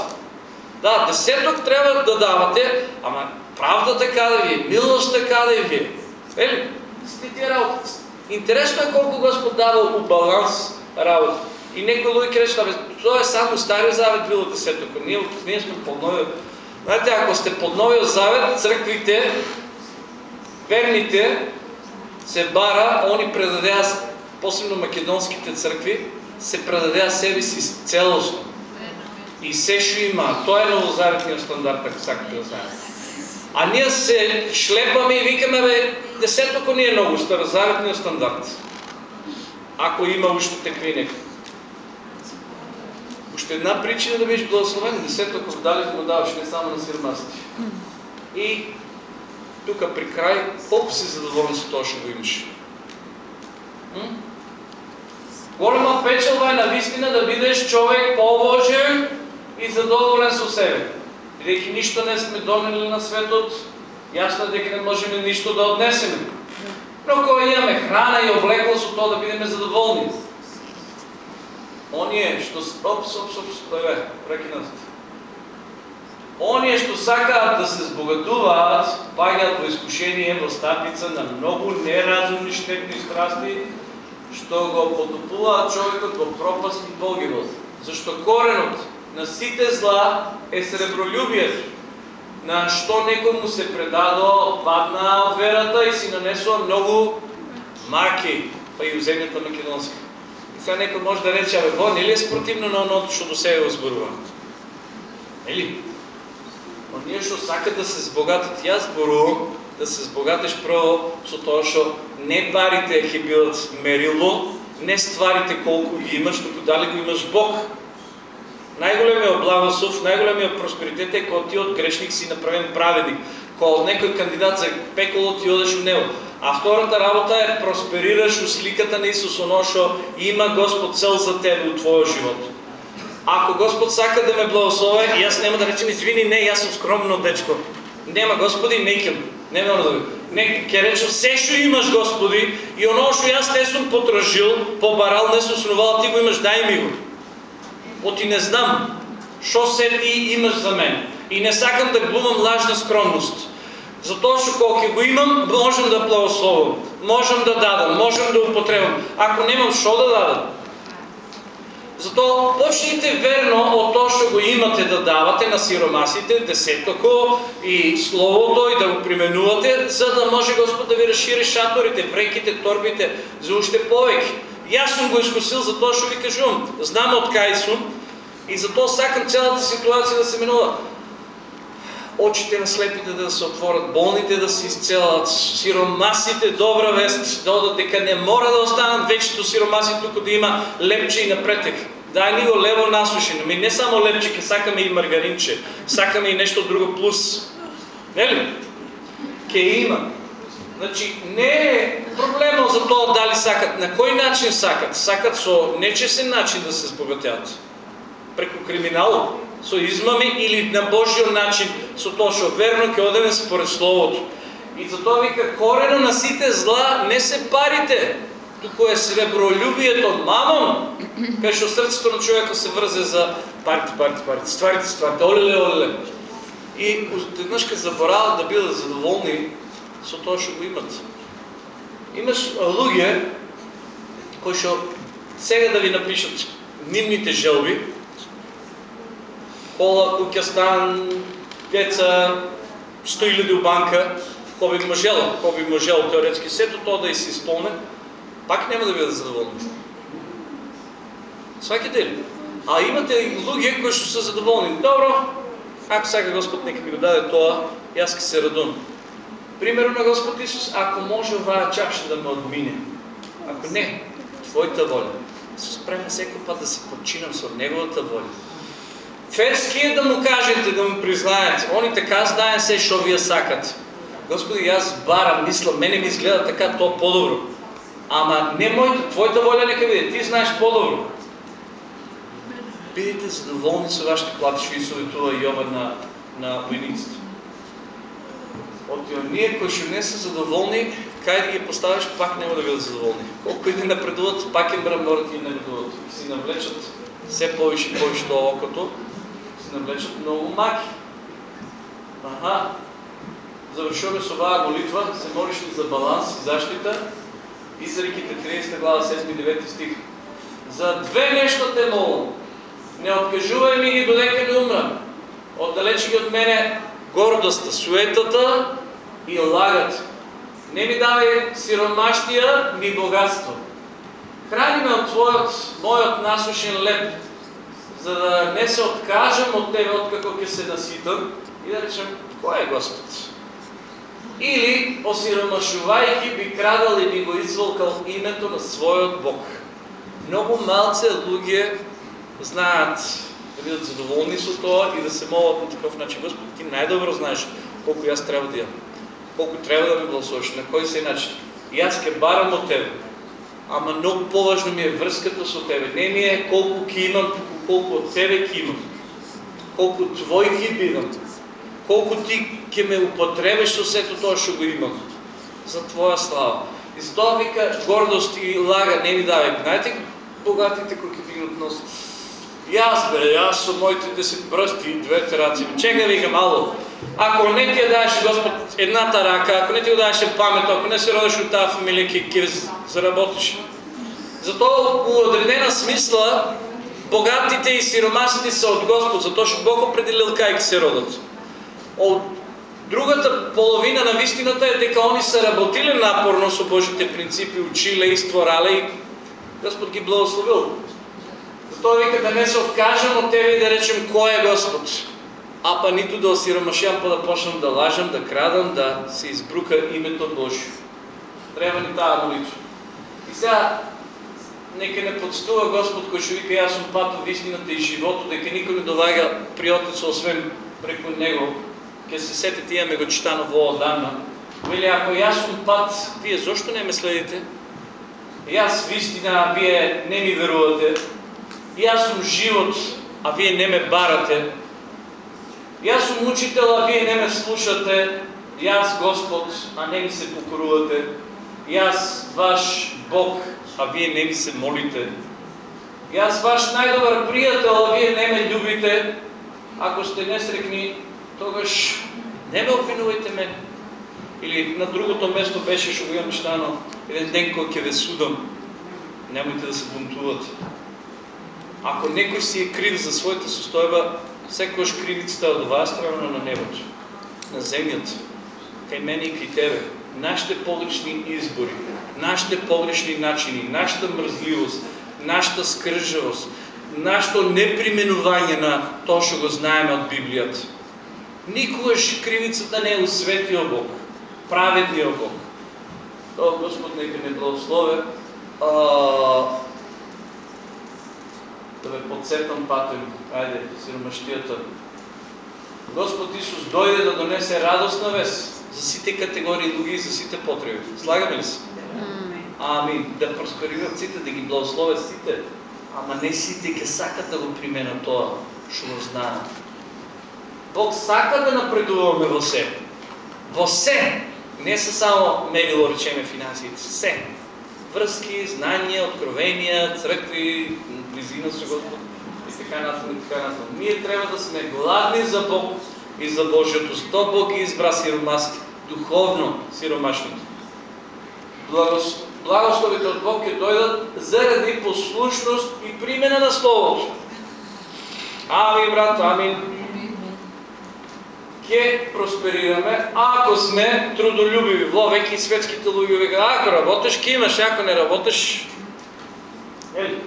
Да, десеток треба да давате, ама правдата каде ви е, милоста каде ви е. Ели, сте тия работи. Интересно е колко Господ дава баланс работа. И некои луѓе ќе речат, тоа е само Стариот Завет било десетоко. Ние, ние сме под Новиот. Знаете, ако сте под Новиот Завет, црквите, верните, се бара, они предадеа, посебно македонските цркви, се предадеа себе си целосно. И се што има. Тоа е новозаветниот стандард, ако сакате да знаете. А ние се шлепаме и викаме, бе, десетоко ни е много, старозаветниот стандард. Ако има уште такви. Още една причина да бидеш благословен, десето ако дали го даваш, не само на сиромасти. И тук при край, колко си задоволен с ще го имаш? Голема печалба е навистина да бидеш човек по-божен и задоволен со себе. Бидејќи ништо не сме донели на светот, јасно дека не можеме ништо да однесеме. Но кога имаме храна и облекло со тоа да бидеме задоволни, оние што оп, оп, оп, стоје, прекинат. Оние што сакаат да се збогатуваат, паѓаат во искушение во стапица на многу неразумни штетни страсти, што го потопуваат човекот во пропаст и погибел. Зашто коренот на сите зла е сребролюбието, на што некој му се предадо, падна од верата и си нанесува многу маки, па и у земјата македонска. Сега некој може да рече, абе, во, нели е спротивно на оното што до себе го? Нели? Но ние што сакат да се збогатат, јас зборувам да се збогатеш прво со тоа што не парите ќе бидат мерило, не стварите колку ги имаш, туку дали го имаш Бог. Најголемиот благослов, најголемиот просперитет е кога ти од грешник си направен праведник. Кога од некој кандидат за пеколо ти одеш у него. А втората работа е просперираш у сликата на Исус, оно што има Господ цел за тебе у твојот живот. Ако Господ сака да ме благослови, и аз нема да речем, извини, не, јас сум скромно дечко. Нема, Господи, не икам. Нема да Не, ќе речем, се што имаш, Господи, и оно што јас не сум потражил, побарал, не сум снувал, ти го имаш, дај ми го. Оти не знам що се ти имаш за мен. И не сакам да глумам лажна скромност. Затоа што кога го имам, можем да благословам, можем да дадам, можем да употребам. Ако немам, што да дадам? Затоа почнite верно от тоа што го имате да давате на сиромасите, десетоко и словото и да го применувате, за да може Господ да ви разшири шаторите, вреките, торбите за уште повеќе. Јас сум го искусил за тоа што ви кажувам. Знам од кај сум и затоа сакам цялата ситуација да се минува очите на слепите да се отворят, болните да се изцелят, сиромасите добра вест, да одат дека не мора да останат вечето сиромаси тук да има лепче и напретек. Дай ни го лево насушено. Ми не само лепче, сакаме и маргаринче, сакаме и нещо друго плюс. Не ли? Ке има. Значи, не е проблема за това дали сакат. На кой начин сакат? Сакат со нечесен начин да се сбогатят. Преко криминал со измами или на Божиот начин, со тоа што верно ќе одеме според Словото. И затоа вика, корено на сите зла не се парите, туку е сребролюбието, мамон, кај што срцето на човека се врзе за парите, парите, парите, стварите, стварите, олеле, олеле. И еднаш заборават да бидат задоволни со тоа што го имат. Имаш луѓе кои што сега да ви напишат нивните желби, кола, куќа, стан, деца, 100 000 у банка, кој би можел, кој би можел теоретски сето тоа да и се изпълне, пак няма да бидат задоволни. Сваките ли? А имате луѓе кои што се задоволни. Добро, ако сака Господ нека ми го даде тоа, и аз се радувам. Примерно на Господ Исус, ако може оваа чаша да ме отмине, ако не, Твоята воля. Исус прави всеки път да се подчинам со Неговата воля. Ферски е да му кажете, да му признаете. Они така знаят се, що вие сакат. Господи, аз барам, мисля, мене ми изгледа така, то по-добро. Ама не моята, твоята воля нека биде, ти знаеш по-добро. Бидете задоволни с вашите плати, ще ви съветува Йован на, на войниците. От ние, кои ще не са задоволни, кай да ги поставиш, пак няма да бидат задоволни. Колко и да напредуват, пак им мраморят и напредуват. Си навлечат все повече и повече това окото навлечат много маки. Ага. Завършваме с оваа молитва, се молиш за баланс и защита. Изреките 30 глава 7-9 стих. За две неща те моля. Не откажувай ми ги додека не умра. Отдалече ги от мене гордостта, суетата и лагът. Не ми давай сиромащия ми богатство. Храни ме от твоят, моят насушен леп, за да не се откажем от Тебе, от какво ќе се наситам и да речем, кой е Господ? Или, осиромашувайки, би крадал и би го изволкал името на своят Бог. Много малце луѓе знаят да бидат задоволни с това и да се молят на такъв начин. Господ, ти най-добро знаеш колко аз трябва да имам, колко трябва да ме благословиш, на кой се начин. И аз ке барам от Тебе. Ама много по-важно ми е връзката с Тебе. Не ми е колко ки имам, колко от Тебе ки имам. Колко Твой ки бидам. Колко Ти ке ме употребеш с ето това, що го имам. За Твоя слава. И за това вика гордост и лага не ми давай. Знаете, богатите кои дигнат нос. И аз, бе, аз съм моите десет пръсти и двете раци. Чека вика мало. Ако не ти я даваш Господ едната рака, ако не ти го даваш памет, ако не се родиш от тази фамилия, ке, ке заработиш. Зато у отредена смисла богатите и сиромасите са от Господ, зато що Бог определил как се родат. От другата половина на вистината е дека они са работили напорно со Божите принципи, училе и створале и Господ ги благословил. Затова вика да не се откажем от тебе и да речем кой е Господ а па нито да осиромашам, па да почнам да лажам, да крадам, да се избрука името Божие. Трябва ни тази молитва. И сега, нека не подстува Господ, кој вика, аз съм пат в истината и живото, дека никой не долага при Отеца, освен преко Него. Ке се сетите, имаме го читано во отдавна. Вели, ако аз съм пат, вие защо не ме следите? И аз в истина, вие не ми верувате. И аз съм живот, а вие не ме барате. И аз съм учител, а вие не ме слушате. И аз Господ, а не ми се покорувате. И аз ваш Бог, а вие не ми се молите. И аз ваш най-добър приятел, а вие не ме любите, ако сте несрекни, тогаш не ме обвинувайте мен. Или на другото место беше, ще го имам читано, един ден кой ќе ве судам, немojte да се бунтувате. Ако некој си е крив за своята состојба, секојаш кривицата од оваа страна на небото, на земјата, кај мене и кај тебе. Нашите погрешни избори, нашите погрешни начини, нашата мрзливост, нашата скржавост, нашето неприменување на тоа што го знаеме од Библијата. Никогаш кривицата не е осветио Бог, праведниот Бог. Тоа Господ нека не благослови. Да ве подсетам патем, ајде, сиромаштијата. Господ Исус дојде да донесе радостна вест за сите категории луѓе и за сите потреби. Слагаме ли се? Амин. Да просперират сите, да ги благословят сите. Ама не сите ќе сакат да го применат тоа што го знаат. Бог сака да напредуваме во се. Во се. Не са само мерило речеме финансите. Се. Връзки, знания, откровения, цркви, близина со Господ и така нататък и така нататък. Ние трябва да сме гладни за Бог и за Божието. Сто Бог ги избра сиромасти, духовно сиромашните. Благос... Благословите от Бог ќе дойдат заради послушност и примена на Словото. Амин, брат, амин. Ке просперираме, ако сме трудолюбиви. Во веки светските века, ако работиш, ке имаш, ако не работиш, ели,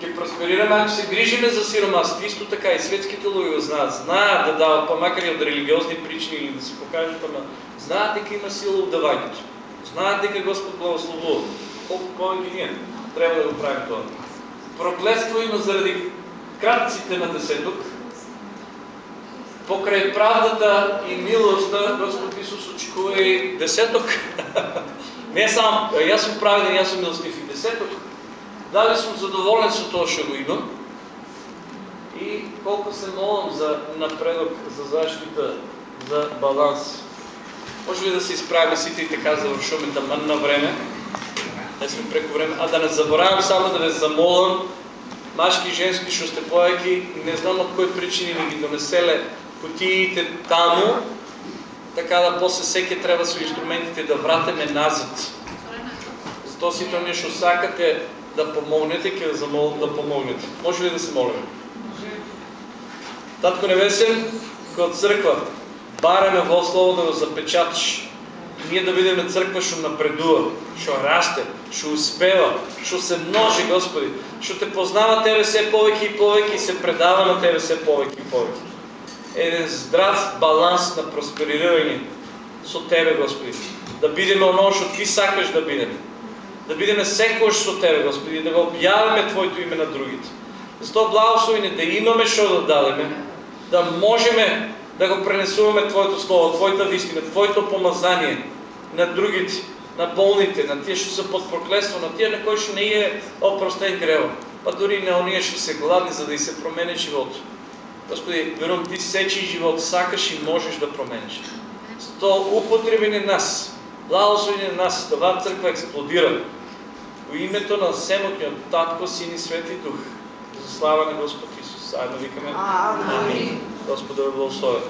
ке просперираме, ако се грижиме за сиромасите. Исто така и светските луѓе го знаат. Знаат да дават, па макар и од религиозни причини или да се покажат, ама знаат дека има сила в давањето. Знаат дека Господ благословува. Колко повеќе ние трябва да го правим тоа. Проклетство има заради кратците на десеток, покрај правдата и милоста Господ Исус очекува и десеток. Не сам, јас сум праведен, јас сум милостив и десеток. Дали сум задоволен со тоа што го имам и колко се молам за напредок, за заштита, за баланс. Може ли да се изправим сите и така завършваме таман на време? Не сме преко време. А да не заборавам само да ви замолам, машки женски, повеки, не знам от кои причини ни ги донеселе кутиите таму, така да после всеки трябва со инструментите да вратиме назад. Затоа сите оние што сакате да помогнете, ќе замол да помогнете. Може ли да се молиме? Татко Небесен, кога црква, бараме во Слово да го запечаташ. Ние да бидеме црква што напредува, што расте, што успева, што се множи, Господи, што те познава Тебе се повеќе и повеќе и се предава на Тебе се повеќе и повеќе. Еден здрав баланс на просперирање со Тебе, Господи. Да бидеме оно што Ти сакаш да бидеме. Да бидеме секојаш со Тебе, Господи, да го објавиме Твоето име на другите. Затоа благослови да имаме што да дадеме, да можеме да го пренесуваме Твоето Слово, Твоята вистина, Твоето помазание на другите, на болните, на тие што се под проклество, на тие на кои што не е опростен грева, па дори на оние што се гладни за да и се промени живот. Господи, верувам Ти сечи живот, сакаш и можеш да промениш. Затоа употреби на нас, благослови на нас, това църква експлодира. Во името на Семотниот Татко, Син и Свети Дух, за слава на Господ Исус. Заедно викаме. Амин. Господа ви благослови.